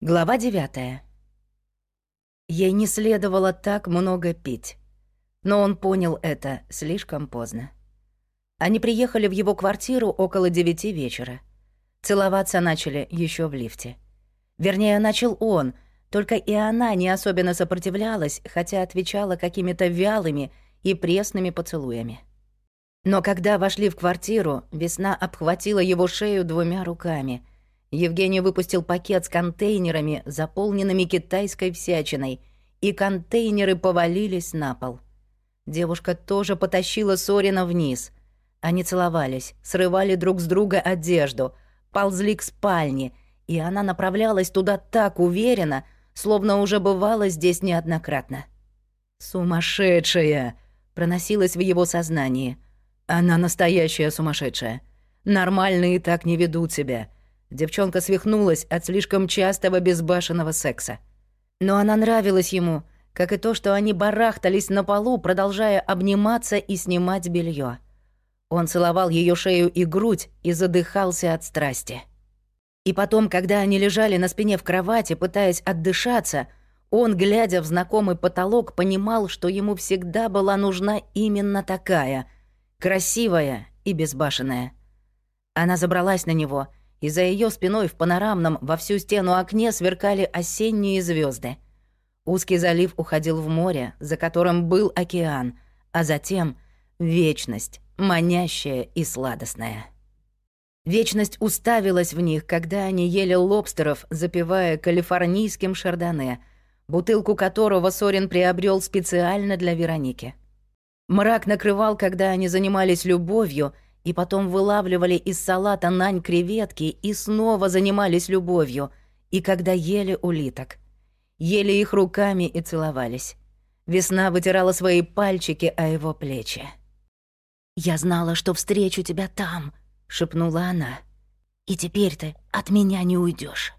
Глава девятая. Ей не следовало так много пить. Но он понял это слишком поздно. Они приехали в его квартиру около девяти вечера. Целоваться начали еще в лифте. Вернее, начал он, только и она не особенно сопротивлялась, хотя отвечала какими-то вялыми и пресными поцелуями. Но когда вошли в квартиру, весна обхватила его шею двумя руками — Евгений выпустил пакет с контейнерами, заполненными китайской всячиной, и контейнеры повалились на пол. Девушка тоже потащила Сорина вниз. Они целовались, срывали друг с друга одежду, ползли к спальне, и она направлялась туда так уверенно, словно уже бывала здесь неоднократно. «Сумасшедшая!» — проносилась в его сознании. «Она настоящая сумасшедшая. Нормальные так не ведут себя». Девчонка свихнулась от слишком частого безбашенного секса. Но она нравилась ему, как и то, что они барахтались на полу, продолжая обниматься и снимать белье. Он целовал ее шею и грудь и задыхался от страсти. И потом, когда они лежали на спине в кровати, пытаясь отдышаться, он, глядя в знакомый потолок, понимал, что ему всегда была нужна именно такая, красивая и безбашенная. Она забралась на него — и за ее спиной в панорамном во всю стену окне сверкали осенние звезды. Узкий залив уходил в море, за которым был океан, а затем вечность, манящая и сладостная. Вечность уставилась в них, когда они ели лобстеров, запивая калифорнийским шардоне, бутылку которого Сорин приобрел специально для Вероники. Мрак накрывал, когда они занимались любовью — и потом вылавливали из салата нань креветки и снова занимались любовью, и когда ели улиток. Ели их руками и целовались. Весна вытирала свои пальчики о его плечи. «Я знала, что встречу тебя там», — шепнула она. «И теперь ты от меня не уйдешь.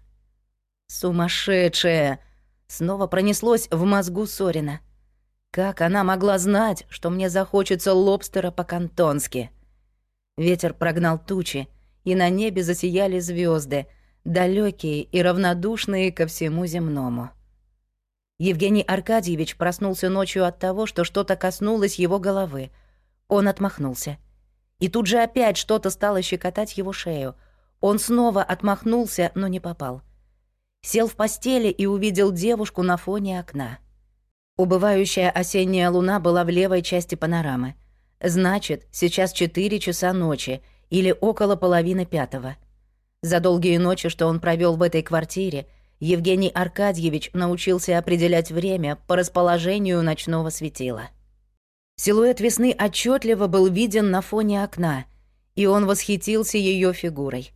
«Сумасшедшая!» — снова пронеслось в мозгу Сорина. «Как она могла знать, что мне захочется лобстера по-кантонски?» Ветер прогнал тучи, и на небе засияли звезды, далекие и равнодушные ко всему земному. Евгений Аркадьевич проснулся ночью от того, что что-то коснулось его головы. Он отмахнулся. И тут же опять что-то стало щекотать его шею. Он снова отмахнулся, но не попал. Сел в постели и увидел девушку на фоне окна. Убывающая осенняя луна была в левой части панорамы — Значит, сейчас 4 часа ночи или около половины пятого. За долгие ночи, что он провел в этой квартире, Евгений Аркадьевич научился определять время по расположению ночного светила. Силуэт весны отчетливо был виден на фоне окна, и он восхитился ее фигурой.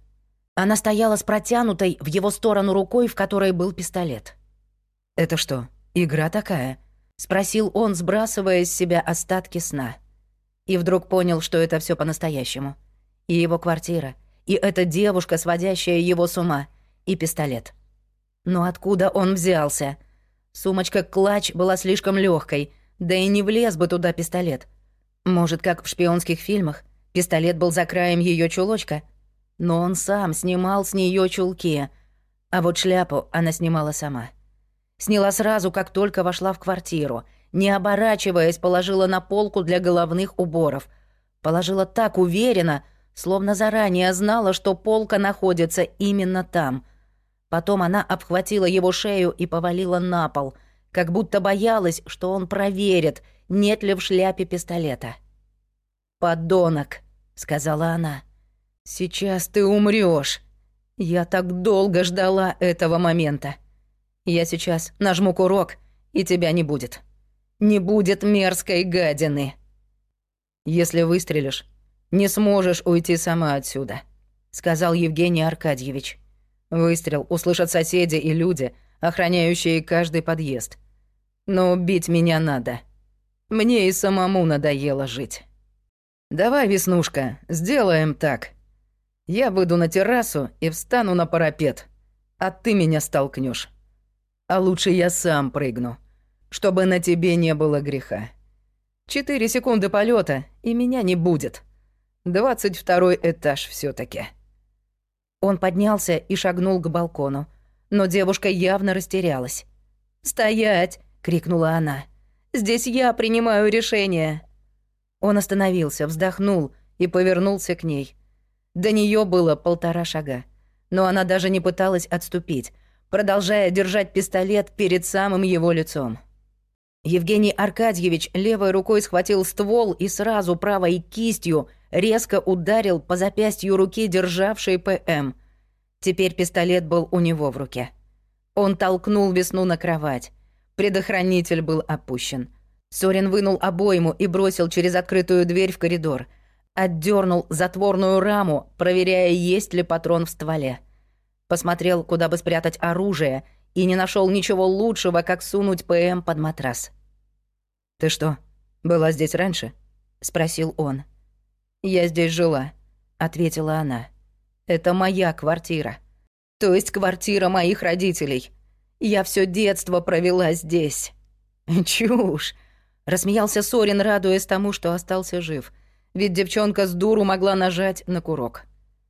Она стояла с протянутой в его сторону рукой, в которой был пистолет. «Это что, игра такая?» — спросил он, сбрасывая с себя остатки сна. И вдруг понял, что это все по-настоящему. И его квартира, и эта девушка, сводящая его с ума, и пистолет. Но откуда он взялся? Сумочка-клатч была слишком легкой, да и не влез бы туда пистолет. Может, как в шпионских фильмах, пистолет был за краем ее чулочка? Но он сам снимал с нее чулки, а вот шляпу она снимала сама. Сняла сразу, как только вошла в квартиру — не оборачиваясь, положила на полку для головных уборов. Положила так уверенно, словно заранее знала, что полка находится именно там. Потом она обхватила его шею и повалила на пол, как будто боялась, что он проверит, нет ли в шляпе пистолета. «Подонок», — сказала она, — «сейчас ты умрёшь. Я так долго ждала этого момента. Я сейчас нажму курок, и тебя не будет» не будет мерзкой гадины. Если выстрелишь, не сможешь уйти сама отсюда, сказал Евгений Аркадьевич. Выстрел услышат соседи и люди, охраняющие каждый подъезд. Но убить меня надо. Мне и самому надоело жить. Давай, Веснушка, сделаем так. Я выйду на террасу и встану на парапет, а ты меня столкнешь. А лучше я сам прыгну чтобы на тебе не было греха. Четыре секунды полета и меня не будет. Двадцать второй этаж все таки Он поднялся и шагнул к балкону. но девушка явно растерялась. «Стоять!» — крикнула она. «Здесь я принимаю решение!» Он остановился, вздохнул и повернулся к ней. До нее было полтора шага, но она даже не пыталась отступить, продолжая держать пистолет перед самым его лицом. Евгений Аркадьевич левой рукой схватил ствол и сразу правой кистью резко ударил по запястью руки, державшей ПМ. Теперь пистолет был у него в руке. Он толкнул весну на кровать. Предохранитель был опущен. Сорин вынул обойму и бросил через открытую дверь в коридор. Отдернул затворную раму, проверяя, есть ли патрон в стволе. Посмотрел, куда бы спрятать оружие, и не нашел ничего лучшего, как сунуть ПМ под матрас. «Ты что, была здесь раньше?» — спросил он. «Я здесь жила», — ответила она. «Это моя квартира. То есть квартира моих родителей. Я все детство провела здесь». «Чушь!» — рассмеялся Сорин, радуясь тому, что остался жив. Ведь девчонка с дуру могла нажать на курок.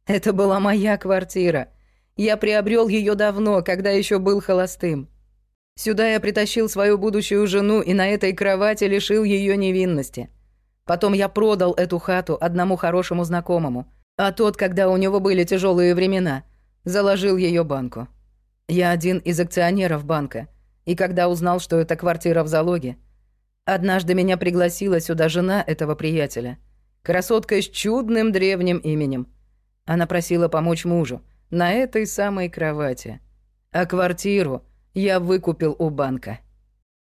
«Это была моя квартира. Я приобрел ее давно, когда еще был холостым. Сюда я притащил свою будущую жену и на этой кровати лишил ее невинности. Потом я продал эту хату одному хорошему знакомому, а тот, когда у него были тяжелые времена, заложил ее банку. Я один из акционеров банка, и когда узнал, что это квартира в залоге, однажды меня пригласила сюда жена этого приятеля, красотка с чудным древним именем. Она просила помочь мужу, на этой самой кровати. А квартиру я выкупил у банка.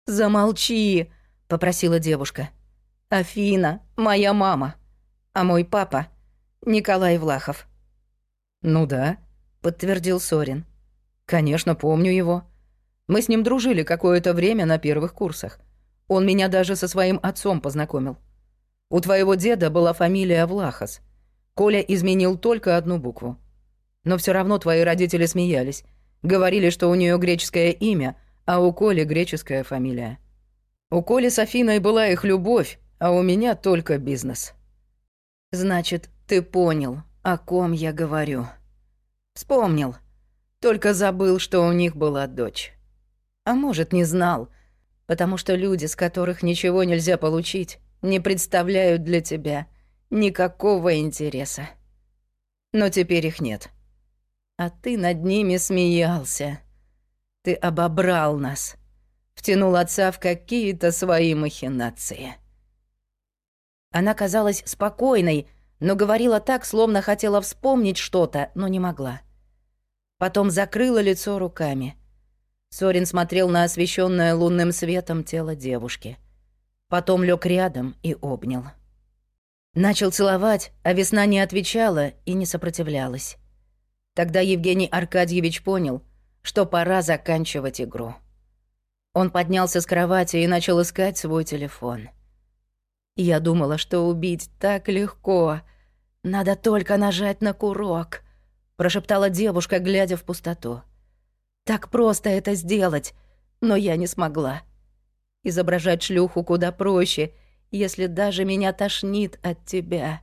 «Замолчи!» — попросила девушка. «Афина, моя мама. А мой папа — Николай Влахов». «Ну да», — подтвердил Сорин. «Конечно, помню его. Мы с ним дружили какое-то время на первых курсах. Он меня даже со своим отцом познакомил. У твоего деда была фамилия Влахос. Коля изменил только одну букву. Но все равно твои родители смеялись. Говорили, что у нее греческое имя, а у Коли греческая фамилия. У Коли с Афиной была их любовь, а у меня только бизнес. Значит, ты понял, о ком я говорю. Вспомнил. Только забыл, что у них была дочь. А может, не знал, потому что люди, с которых ничего нельзя получить, не представляют для тебя никакого интереса. Но теперь их нет. А ты над ними смеялся. Ты обобрал нас. Втянул отца в какие-то свои махинации. Она казалась спокойной, но говорила так, словно хотела вспомнить что-то, но не могла. Потом закрыла лицо руками. Сорин смотрел на освещенное лунным светом тело девушки. Потом лег рядом и обнял. Начал целовать, а весна не отвечала и не сопротивлялась. Тогда Евгений Аркадьевич понял, что пора заканчивать игру. Он поднялся с кровати и начал искать свой телефон. Я думала, что убить так легко. Надо только нажать на курок, прошептала девушка, глядя в пустоту. Так просто это сделать, но я не смогла. Изображать шлюху куда проще, если даже меня тошнит от тебя.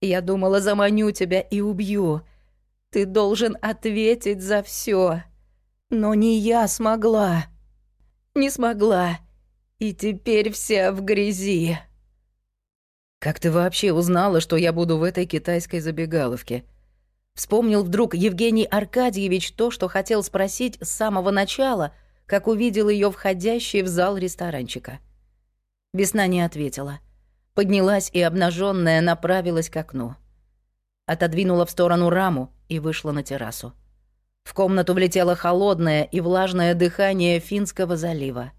Я думала, заманю тебя и убью, ты должен ответить за все. Но не я смогла. Не смогла. И теперь вся в грязи. Как ты вообще узнала, что я буду в этой китайской забегаловке? Вспомнил вдруг Евгений Аркадьевич то, что хотел спросить с самого начала, как увидел ее входящей в зал ресторанчика. Весна не ответила. Поднялась и обнаженная направилась к окну отодвинула в сторону раму и вышла на террасу. В комнату влетело холодное и влажное дыхание Финского залива.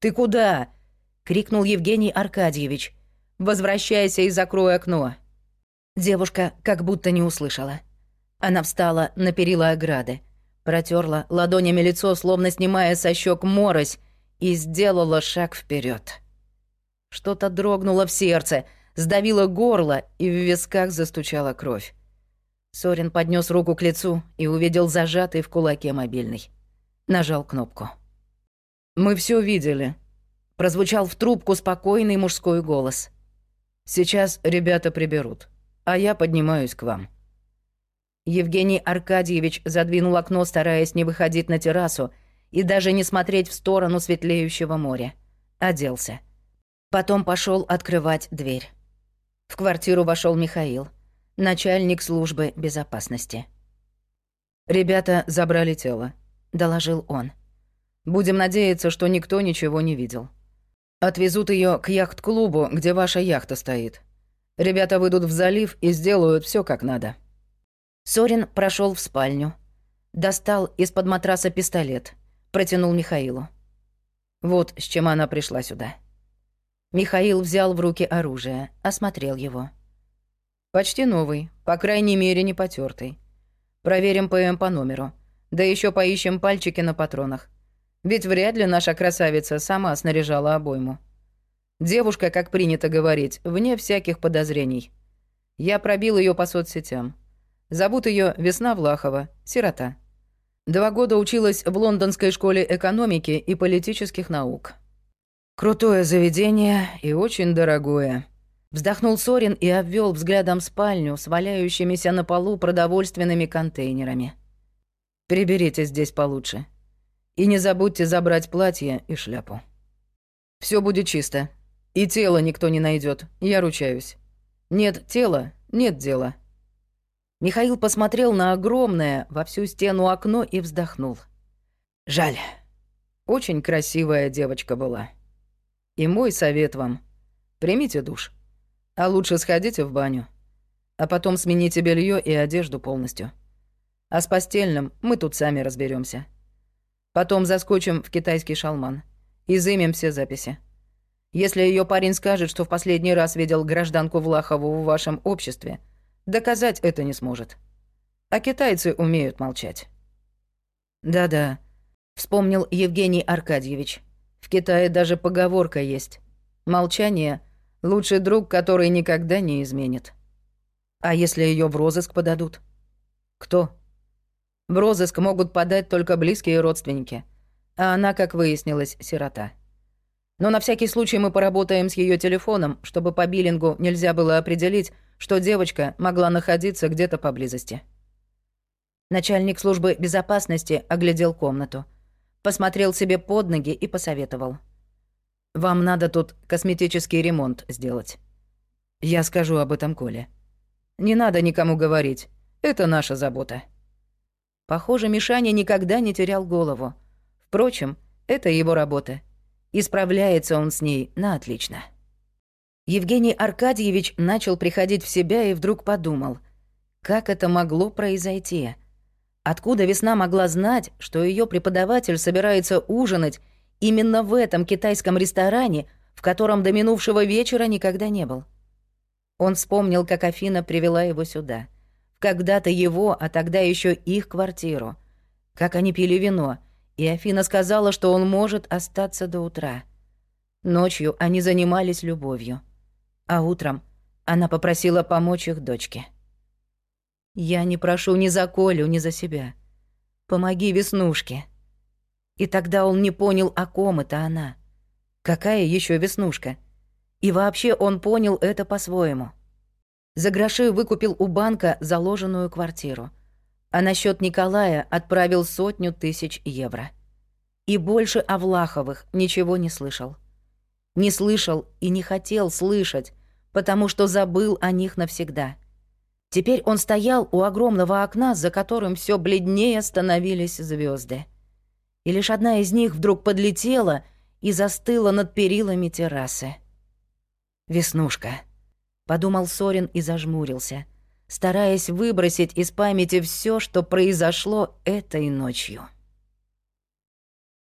«Ты куда?» — крикнул Евгений Аркадьевич. «Возвращайся и закрой окно». Девушка как будто не услышала. Она встала на перила ограды, протерла ладонями лицо, словно снимая со щек морось, и сделала шаг вперед. Что-то дрогнуло в сердце — сдавило горло, и в висках застучала кровь. Сорин поднес руку к лицу и увидел зажатый в кулаке мобильный. Нажал кнопку. «Мы все видели», — прозвучал в трубку спокойный мужской голос. «Сейчас ребята приберут, а я поднимаюсь к вам». Евгений Аркадьевич задвинул окно, стараясь не выходить на террасу и даже не смотреть в сторону светлеющего моря. Оделся. Потом пошел открывать дверь. В квартиру вошел Михаил, начальник службы безопасности. «Ребята забрали тело», — доложил он. «Будем надеяться, что никто ничего не видел. Отвезут ее к яхт-клубу, где ваша яхта стоит. Ребята выйдут в залив и сделают все как надо». Сорин прошел в спальню. Достал из-под матраса пистолет. Протянул Михаилу. Вот с чем она пришла сюда. Михаил взял в руки оружие, осмотрел его. «Почти новый, по крайней мере, не потертый. Проверим ПМ по номеру. Да еще поищем пальчики на патронах. Ведь вряд ли наша красавица сама снаряжала обойму. Девушка, как принято говорить, вне всяких подозрений. Я пробил ее по соцсетям. Зовут ее Весна Влахова, сирота. Два года училась в Лондонской школе экономики и политических наук. Крутое заведение и очень дорогое. Вздохнул Сорин и обвел взглядом спальню с валяющимися на полу продовольственными контейнерами. Приберите здесь получше. И не забудьте забрать платье и шляпу. Все будет чисто. И тело никто не найдет, я ручаюсь. Нет тела, нет дела. Михаил посмотрел на огромное во всю стену окно и вздохнул. Жаль. Очень красивая девочка была. И мой совет вам. Примите душ. А лучше сходите в баню. А потом смените белье и одежду полностью. А с постельным мы тут сами разберемся. Потом заскочим в китайский шалман. Изымем все записи. Если ее парень скажет, что в последний раз видел гражданку Влахову в вашем обществе, Доказать это не сможет. А китайцы умеют молчать. Да-да, вспомнил Евгений Аркадьевич. В Китае даже поговорка есть. Молчание — лучший друг, который никогда не изменит. А если ее в розыск подадут? Кто? В розыск могут подать только близкие родственники. А она, как выяснилось, сирота. Но на всякий случай мы поработаем с ее телефоном, чтобы по биллингу нельзя было определить, что девочка могла находиться где-то поблизости. Начальник службы безопасности оглядел комнату, посмотрел себе под ноги и посоветовал. «Вам надо тут косметический ремонт сделать. Я скажу об этом Коле. Не надо никому говорить, это наша забота». Похоже, Мишаня никогда не терял голову. Впрочем, это его работа. И справляется он с ней на отлично. Евгений Аркадьевич начал приходить в себя и вдруг подумал, как это могло произойти? Откуда весна могла знать, что ее преподаватель собирается ужинать именно в этом китайском ресторане, в котором до минувшего вечера никогда не был? Он вспомнил, как Афина привела его сюда. Когда-то его, а тогда еще их квартиру. Как они пили вино, и Афина сказала, что он может остаться до утра. Ночью они занимались любовью а утром она попросила помочь их дочке. «Я не прошу ни за Колю, ни за себя. Помоги Веснушке». И тогда он не понял, о ком это она. Какая еще Веснушка? И вообще он понял это по-своему. За гроши выкупил у банка заложенную квартиру. А на счет Николая отправил сотню тысяч евро. И больше о Влаховых ничего не слышал. Не слышал и не хотел слышать, потому что забыл о них навсегда. Теперь он стоял у огромного окна, за которым все бледнее становились звезды. И лишь одна из них вдруг подлетела и застыла над перилами террасы. «Веснушка», — подумал Сорин и зажмурился, стараясь выбросить из памяти все, что произошло этой ночью.